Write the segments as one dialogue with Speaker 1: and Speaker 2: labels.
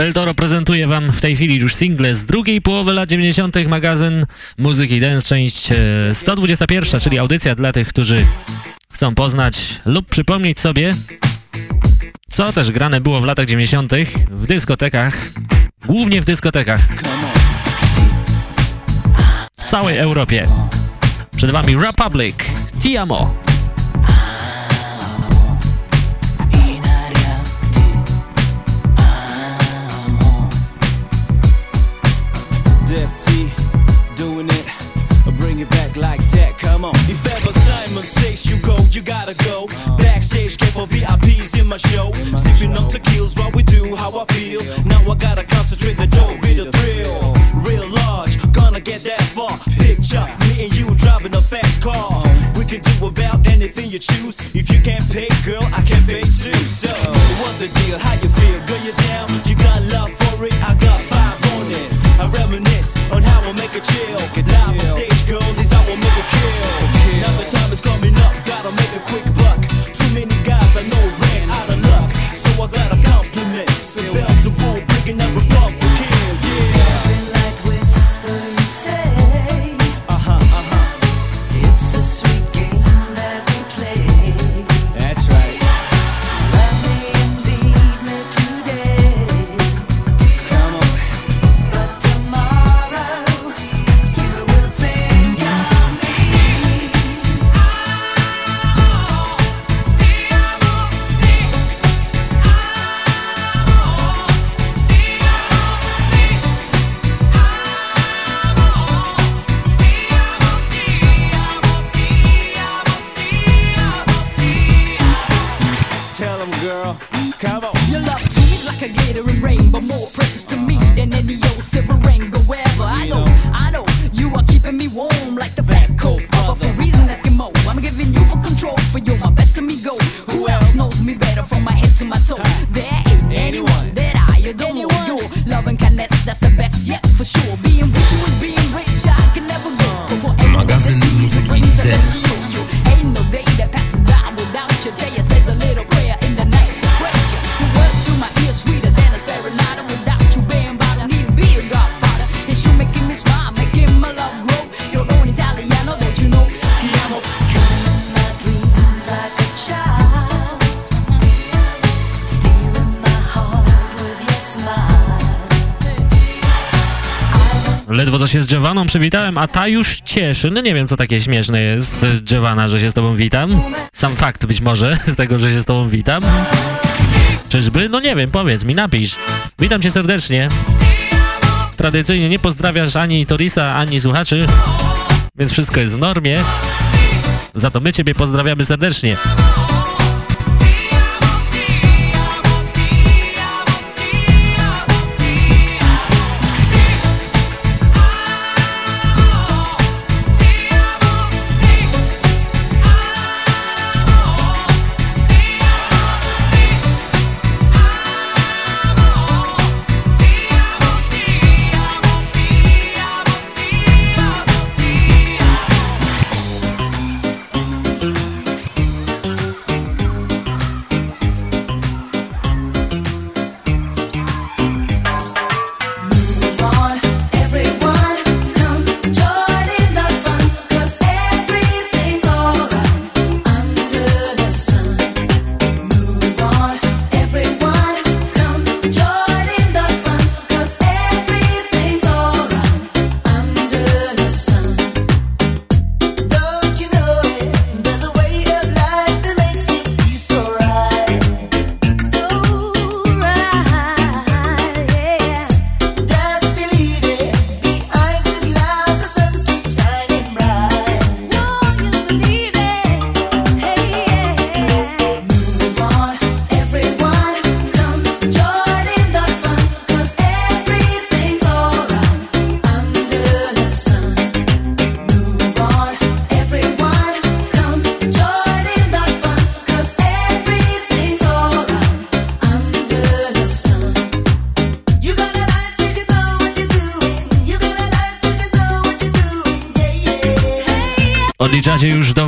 Speaker 1: El Toro prezentuje wam w tej chwili już single z drugiej połowy lat 90. magazyn Muzyki Dance, część 121, e, czyli audycja dla tych, którzy chcą poznać lub przypomnieć sobie, co też grane było w latach 90. w dyskotekach, głównie w dyskotekach w całej Europie. Przed wami Republic, Tiamo.
Speaker 2: You go, you gotta go. Backstage, get for VIPs in my show. Sipping on tequilas while we do how I feel. Now I gotta concentrate, the joke be the thrill. Real large, gonna get that far. Picture me and you driving a fast car. We can do about anything you choose. If you can't pay, girl, I can pay too. So, what the deal? How you feel? Girl? You how I make it chill.
Speaker 1: Z przywitałem, a ta już cieszy. No nie wiem, co takie śmieszne jest, Jovana, że się z tobą witam. Sam fakt być może z tego, że się z tobą witam. Czyżby? No nie wiem, powiedz mi, napisz. Witam cię serdecznie. Tradycyjnie nie pozdrawiasz ani Torisa, ani słuchaczy, więc wszystko jest w normie. Za to my ciebie pozdrawiamy serdecznie.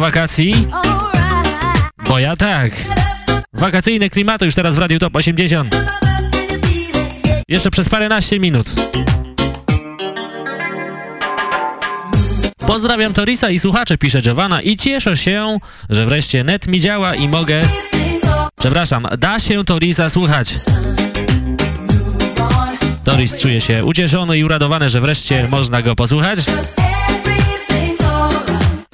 Speaker 1: Wakacji? Bo ja tak. Wakacyjne klimaty już teraz w Radiu Top 80. Jeszcze przez paręnaście minut. Pozdrawiam Torisa i słuchacze, pisze Giovanna i cieszę się, że wreszcie net mi działa i mogę... Przepraszam, da się Torisa słuchać. Toris czuje się ucieszony i uradowany, że wreszcie można go posłuchać.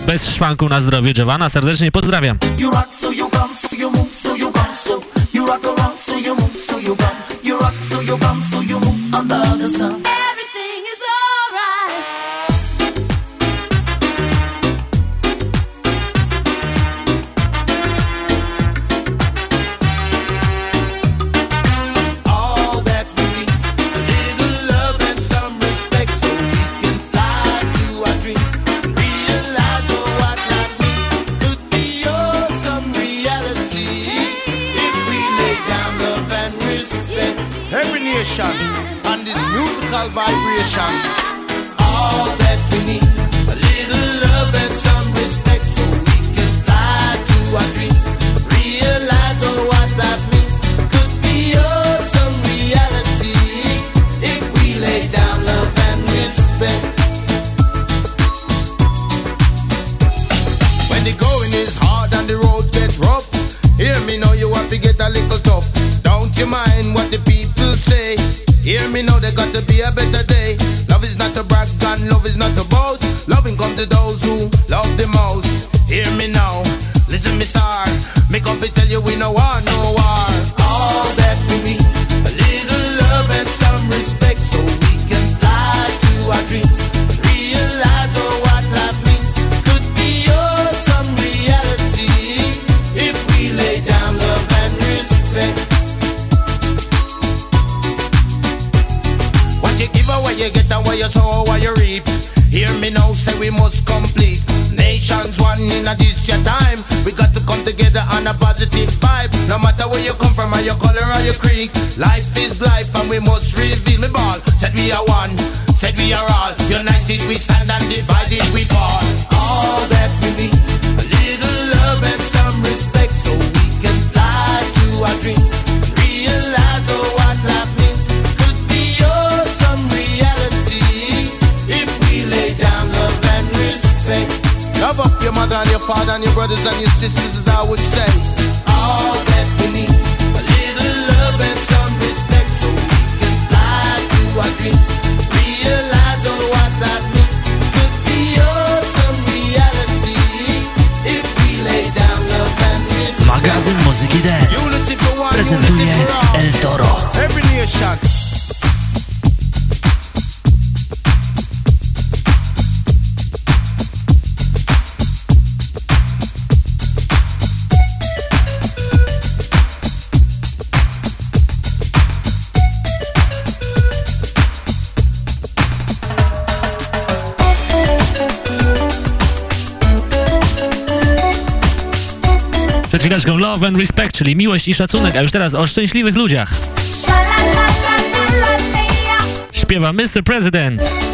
Speaker 1: Bez szwanku na zdrowie Giovanna, serdecznie pozdrawiam.
Speaker 3: under the sun.
Speaker 4: brothers and your
Speaker 1: Love and Respect, czyli miłość i szacunek, a już teraz o szczęśliwych ludziach. Śpiewa Mr. President.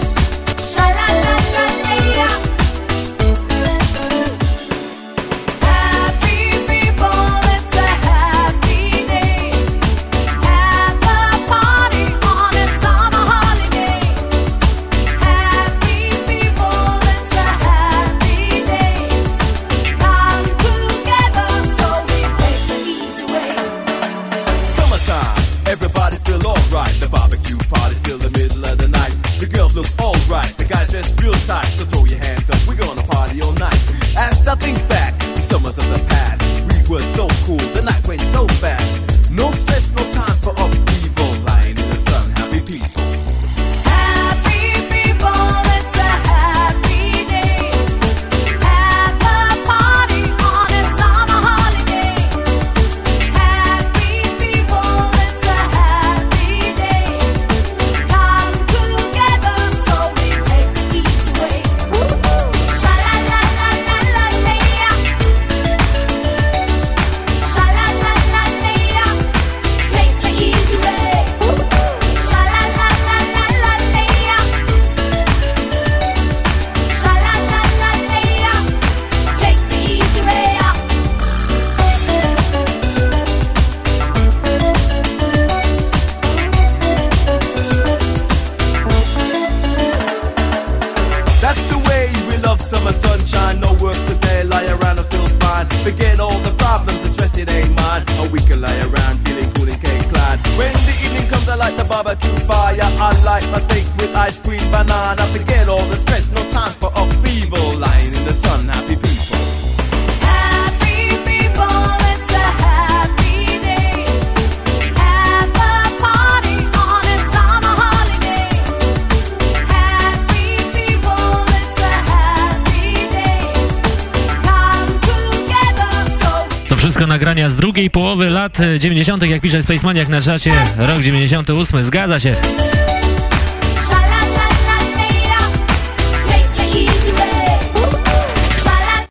Speaker 1: 90., jak pisze Spacemaniak na czacie, rok 98, zgadza się.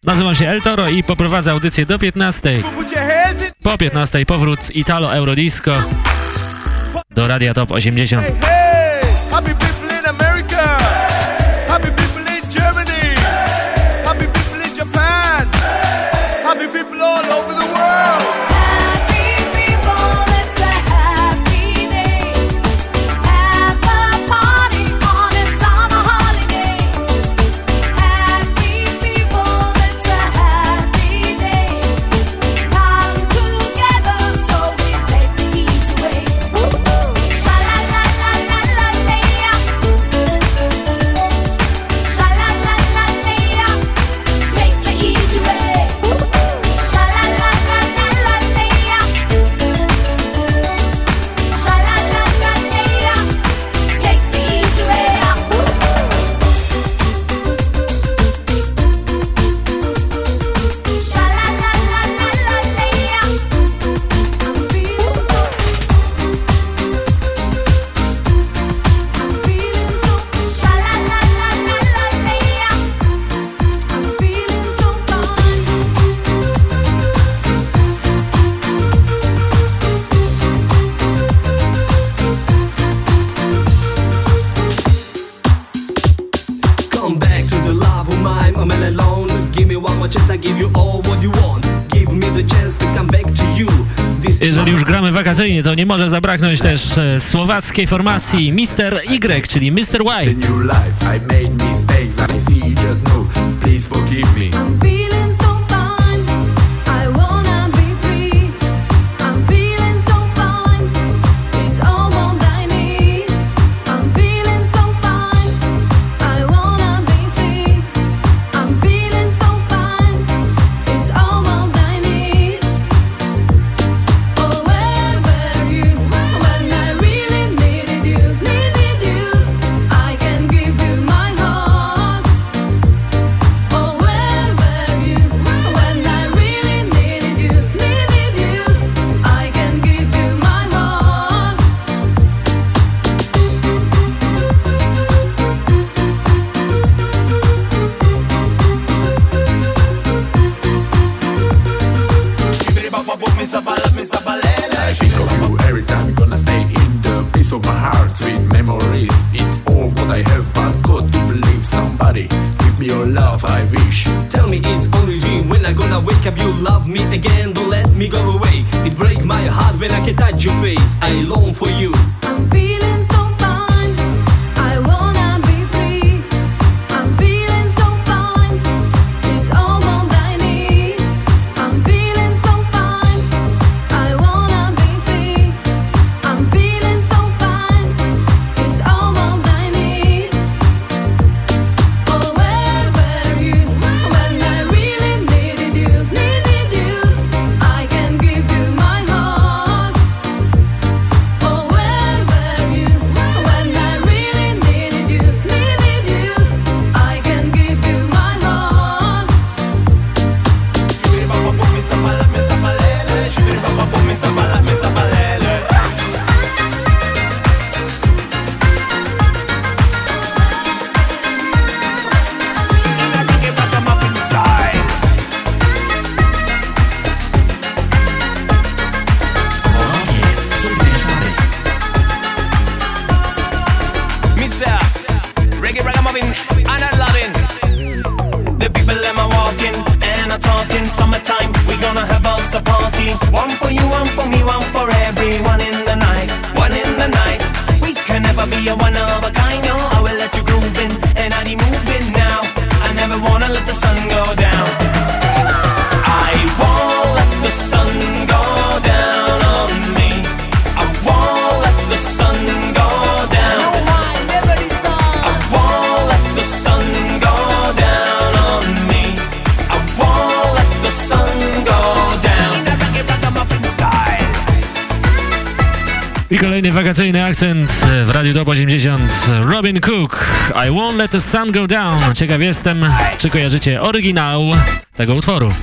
Speaker 1: Nazywam się El Toro i poprowadzę audycję do 15. Po 15 powrót Italo Eurodisco do Radia Top 80. to nie może zabraknąć też e, słowackiej formacji Mr. Y, czyli Mr. Y. wakacyjny akcent e, w Radiu Top 80 Robin Cook, I Won't Let The Sun Go Down. Ciekaw jestem, czy kojarzycie oryginał tego utworu.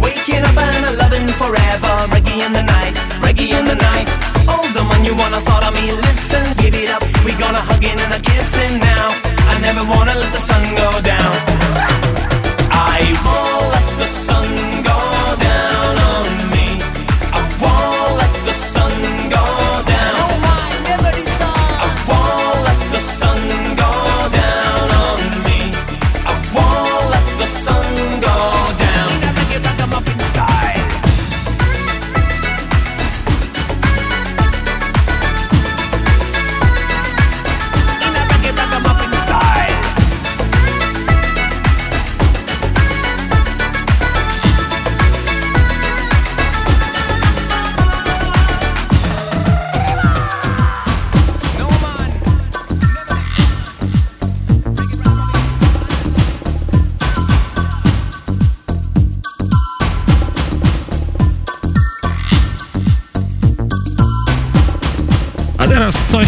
Speaker 5: Waking up and loving forever, reggae in the night. we gonna hugging and a kissing now. I never wanna let the sun go down.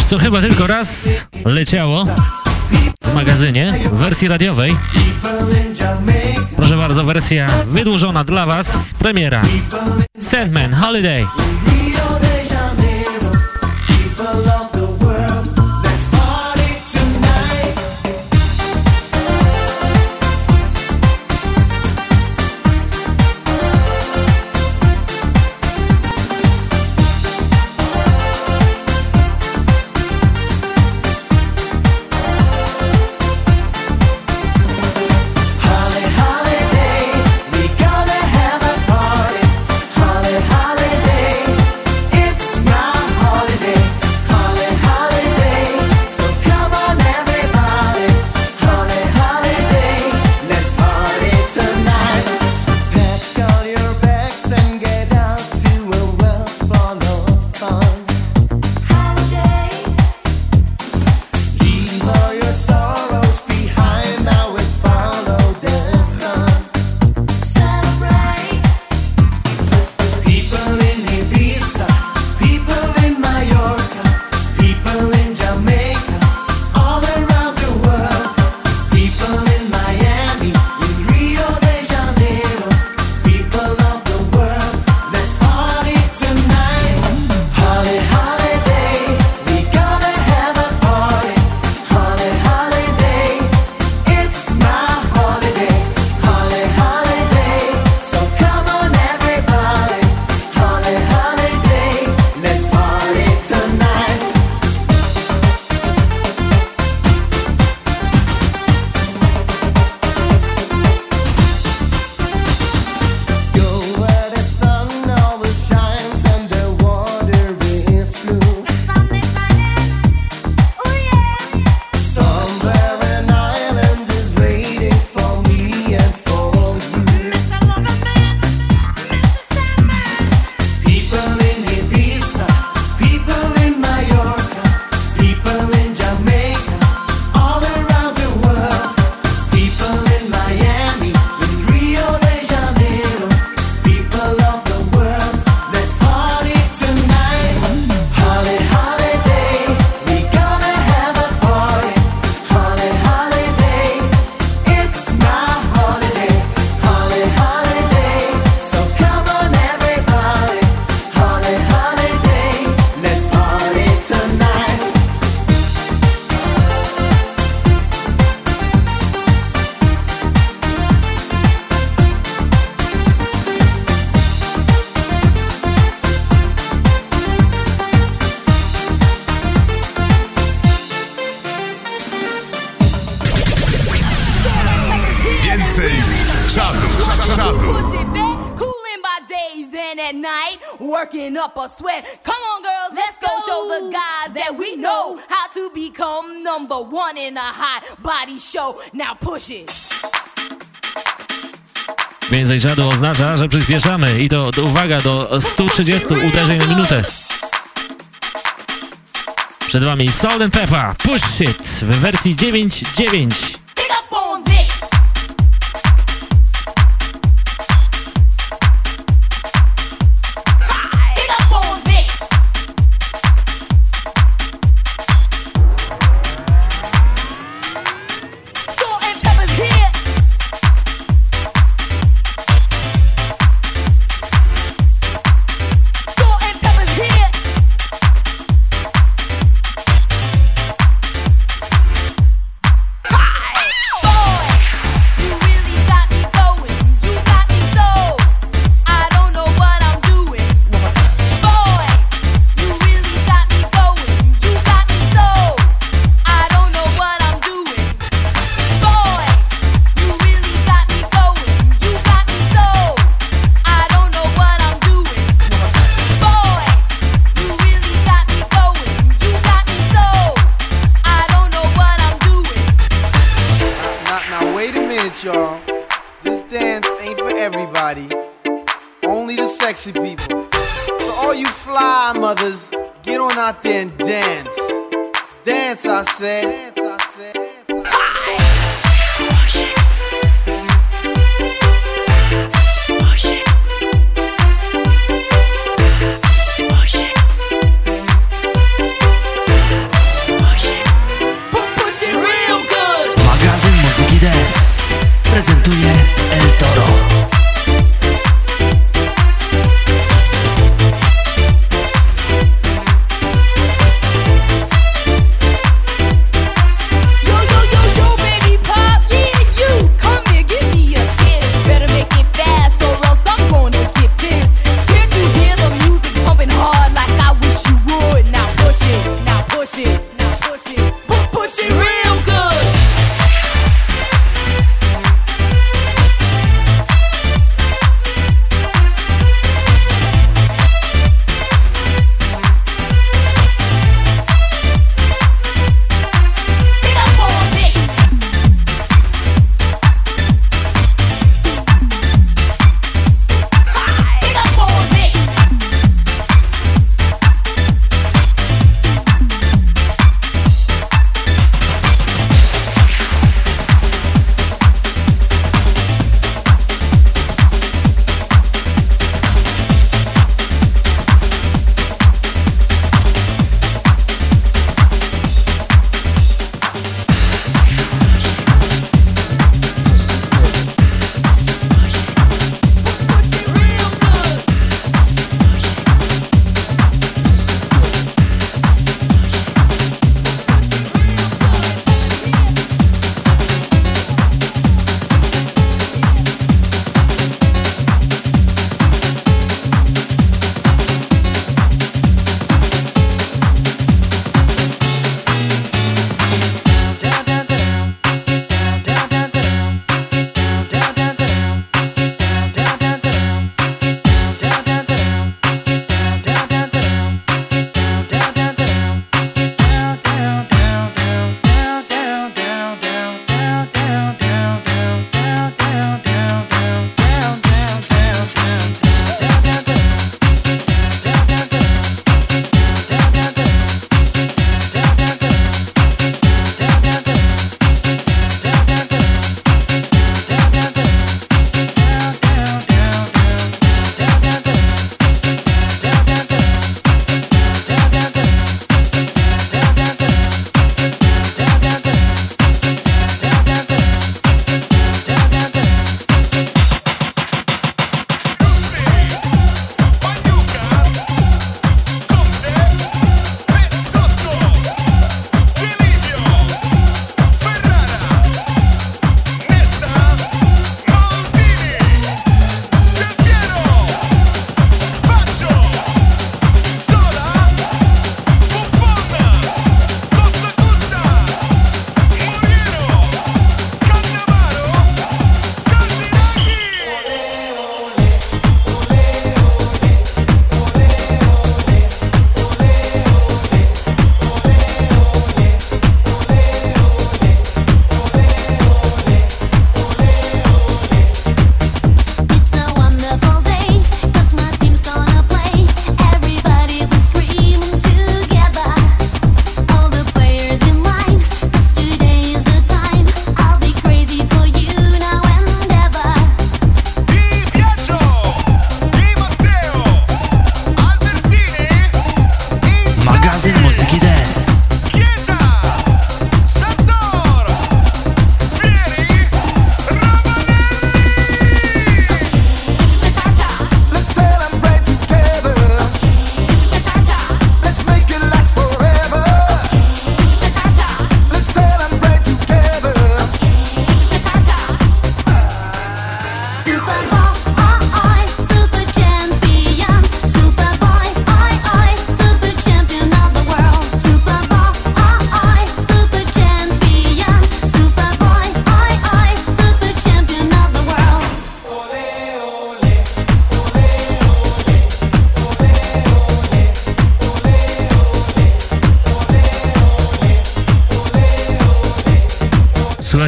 Speaker 1: Co chyba tylko raz leciało w magazynie w wersji radiowej. Proszę bardzo, wersja wydłużona dla Was, premiera. Sandman Holiday. Więcej czadu oznacza, że przyspieszamy i to, to uwaga do 130 uderzeń na minutę. Przed wami Salt and Pepper Push It w wersji 9.9.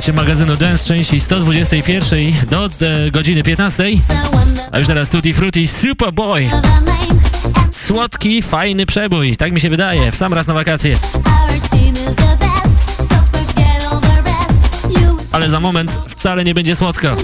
Speaker 1: Słuchajcie magazynu Dance części 121 do e, godziny 15. A już teraz Tutti Frutti Superboy. Słodki, fajny przebój, tak mi się wydaje, w sam raz na wakacje. Ale za moment wcale nie będzie słodko.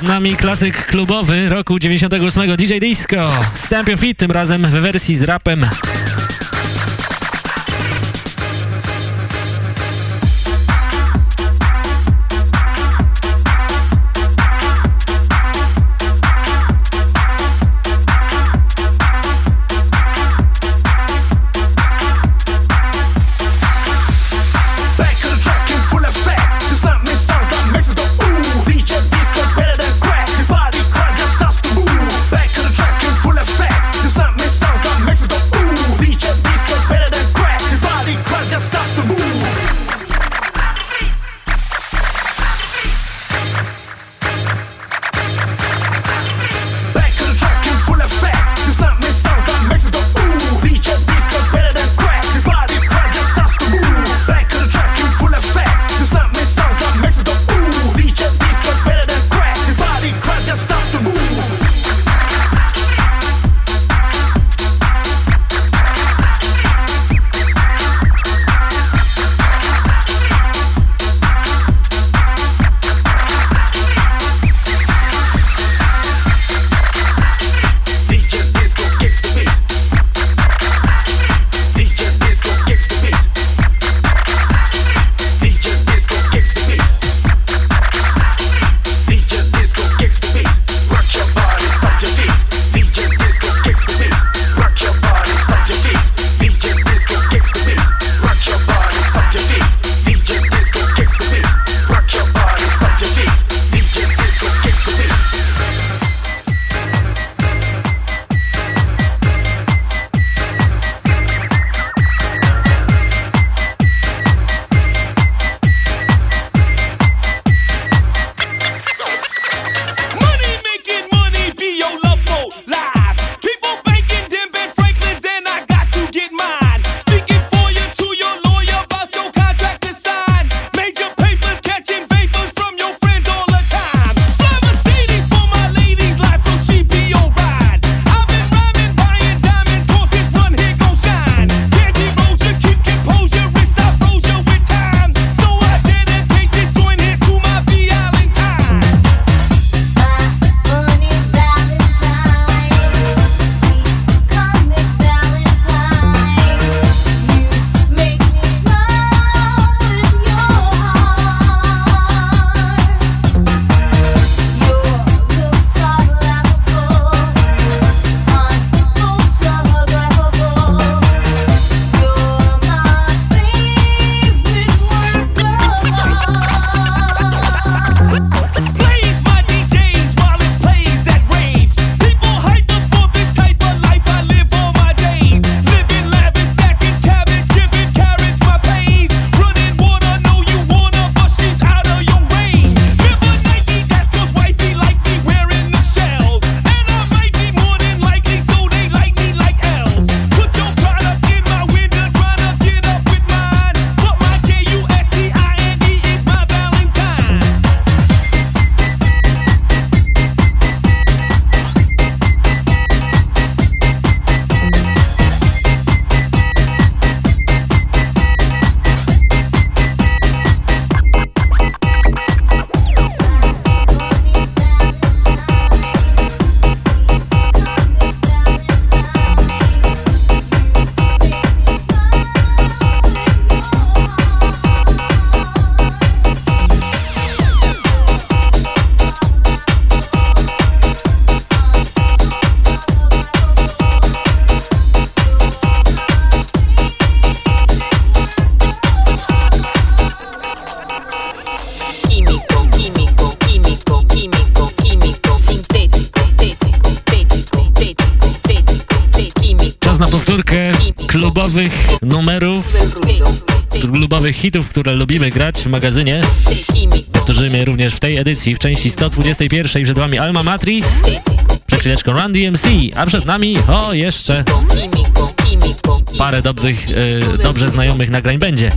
Speaker 1: Przed nami klasyk klubowy roku 98 DJ Disco. Stamp Your Feet, tym razem w wersji z rapem. Klubowych numerów, klubowych hitów, które lubimy grać w magazynie. Powtórzymy również w tej edycji, w części 121 przed Wami Alma Matrix, przed chwileczką Run DMC, a przed nami, o jeszcze parę dobrych, e, dobrze znajomych nagrań będzie.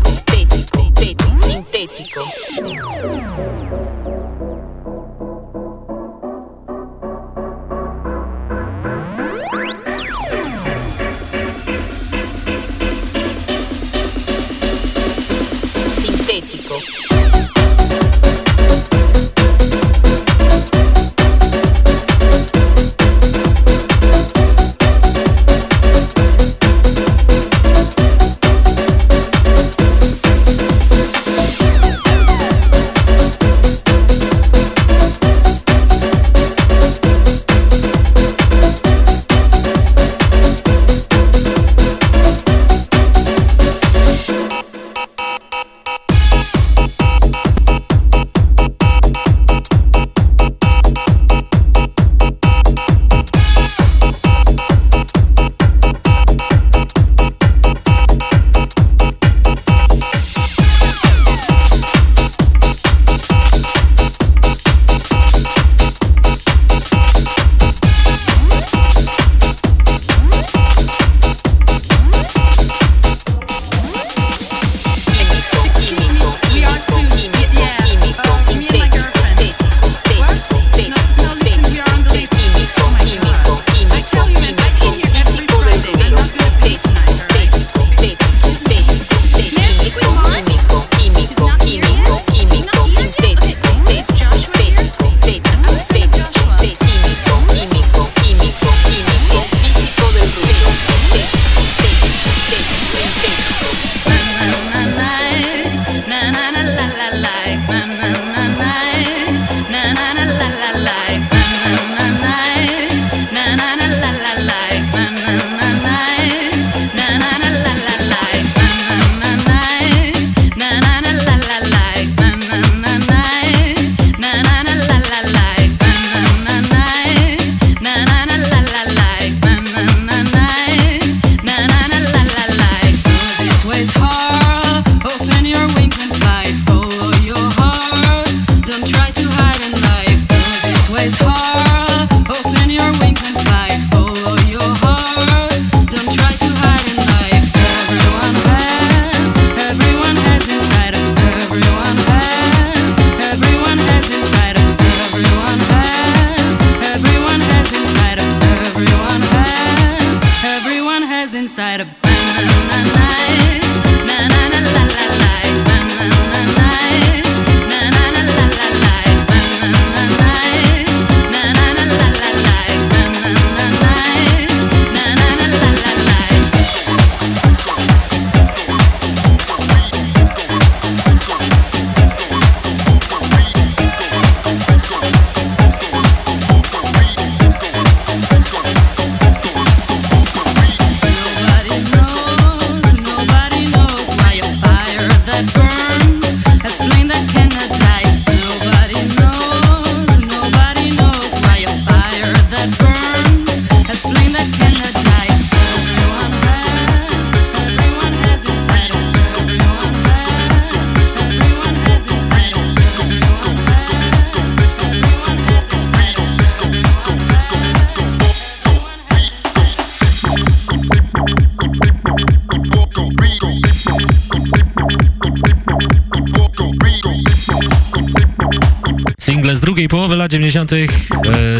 Speaker 1: Połowy lat 90. E,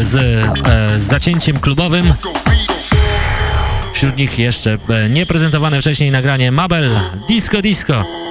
Speaker 1: z, e, z zacięciem klubowym. Wśród nich jeszcze e, nieprezentowane wcześniej nagranie Mabel Disco Disco.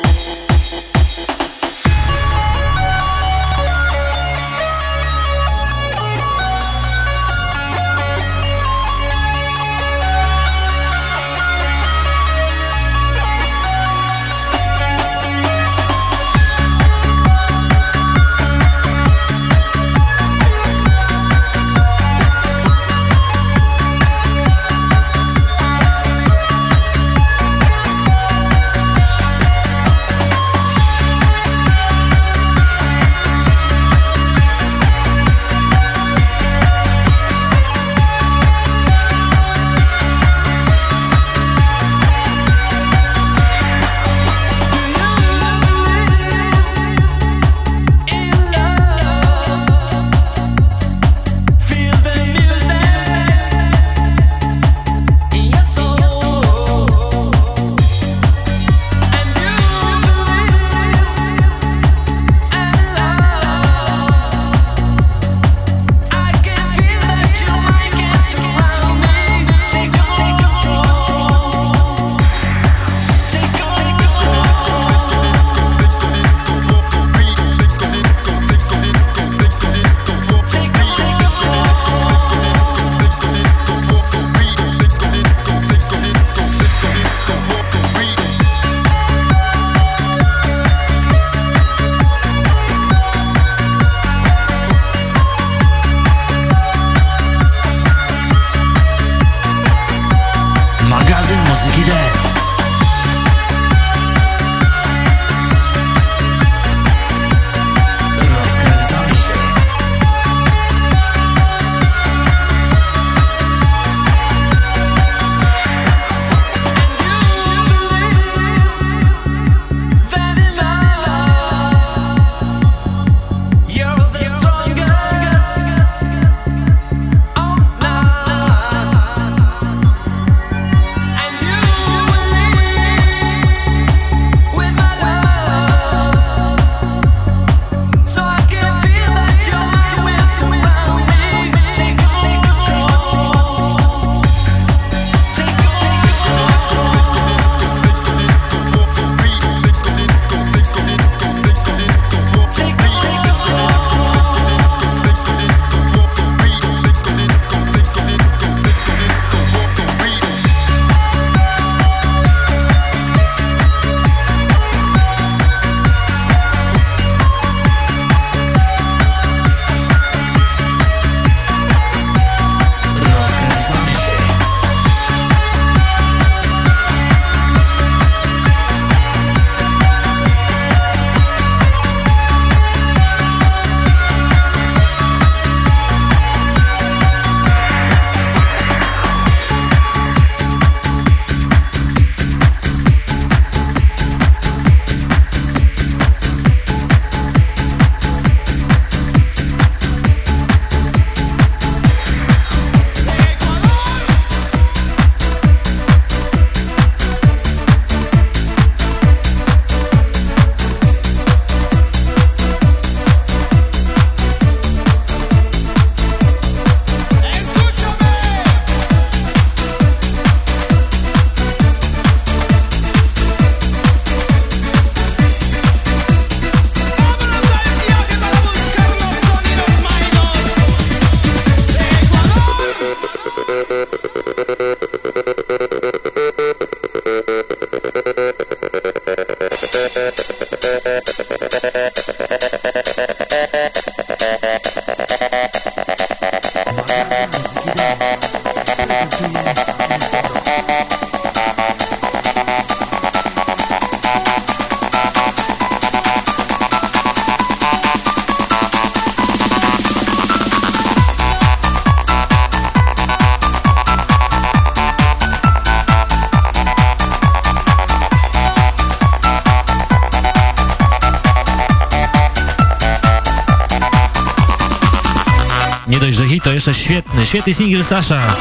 Speaker 1: Jeszcze świetny, świetny single Sasha.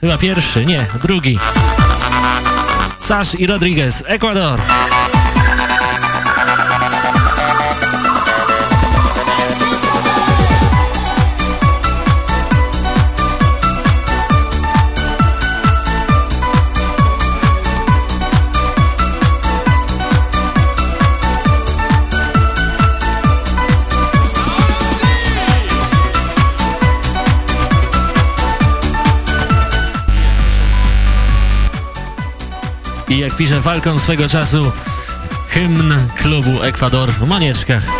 Speaker 1: Chyba pierwszy, nie, drugi. Sash i Rodriguez, Ecuador. Jak pisze Falcon swego czasu, hymn klubu Ekwador w Manieczkach.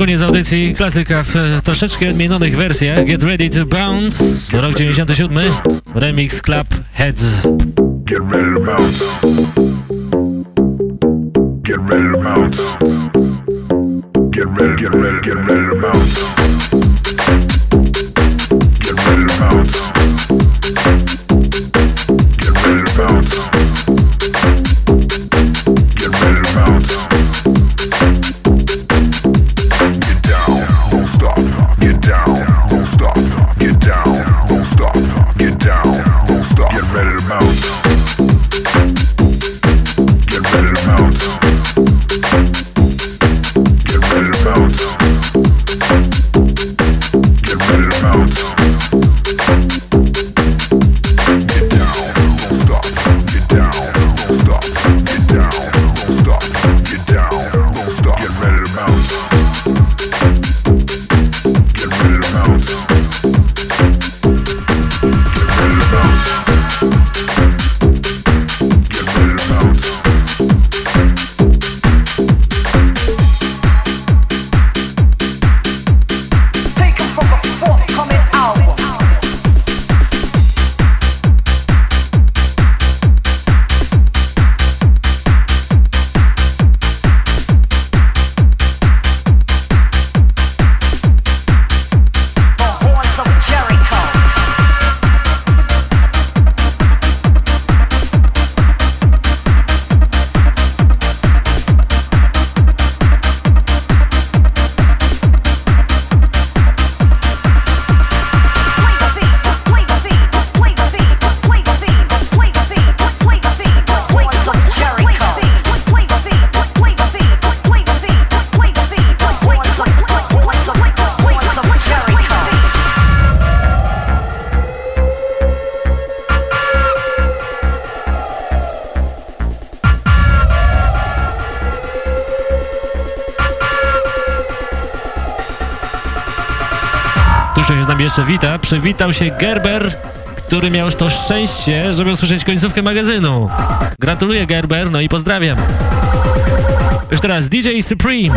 Speaker 1: Koniec audycji klasyka w troszeczkę odmienionych wersjach Get Ready to Bounce, rok 97, remix Club Heads.
Speaker 6: Get ready to bounce. Get ready to bounce. Get ready, get ready, get ready
Speaker 1: wita. Przywitał się Gerber, który miał to szczęście, żeby usłyszeć końcówkę magazynu. Gratuluję Gerber, no i pozdrawiam. Już teraz DJ Supreme.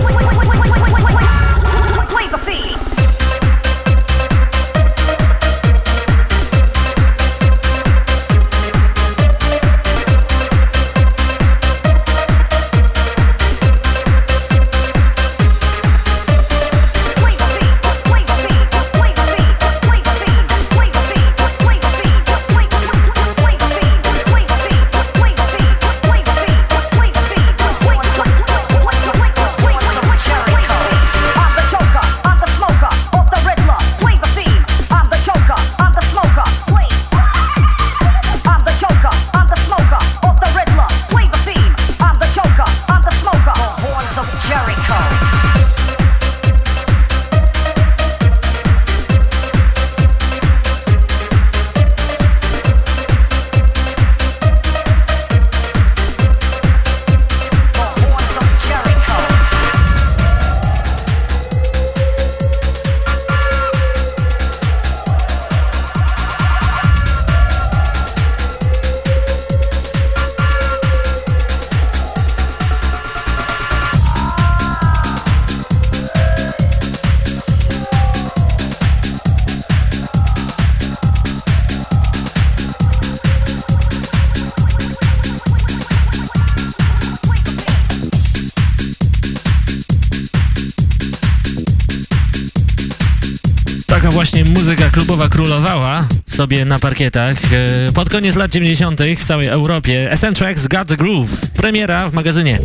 Speaker 1: Klubowa królowała sobie na parkietach. E, pod koniec lat 90. w całej Europie SN Tracks Got the Groove. Premiera w magazynie.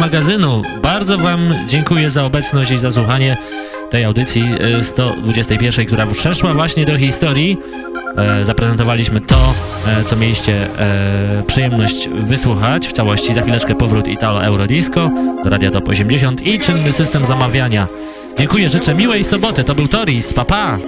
Speaker 1: Magazynu. Bardzo Wam dziękuję za obecność i za słuchanie tej audycji 121, która przeszła właśnie do historii. E, zaprezentowaliśmy to, e, co mieliście e, przyjemność wysłuchać w całości. Za chwileczkę powrót Italo Eurodisco do Radia Top 80 i czynny system zamawiania. Dziękuję, życzę miłej soboty. To był Toris. Pa,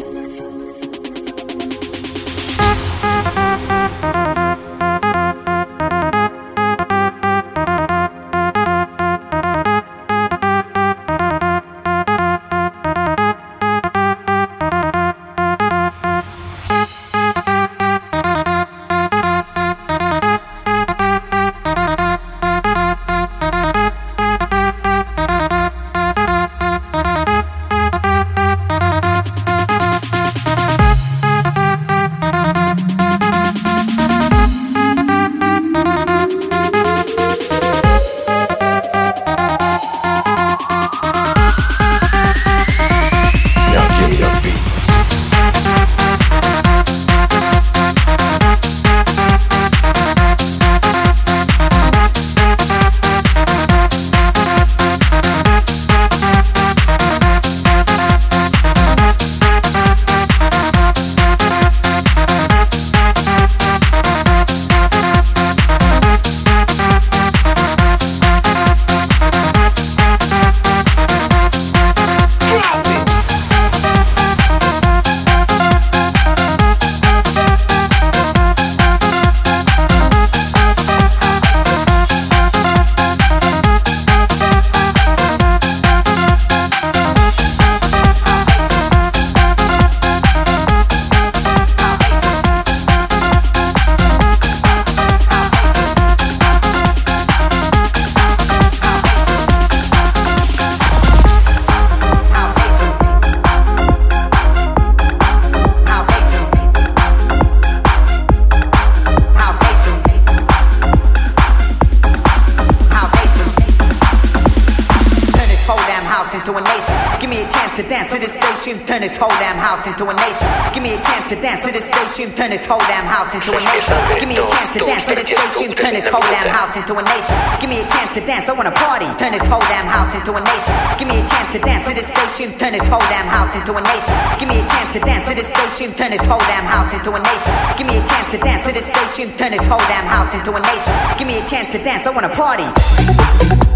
Speaker 7: turn this whole damn house into a nation. Give me a chance to dance to this station, turn this whole damn house into a nation. Give me a chance to dance to this station, turn this whole damn house into a nation. Give me a chance to dance, I wanna party.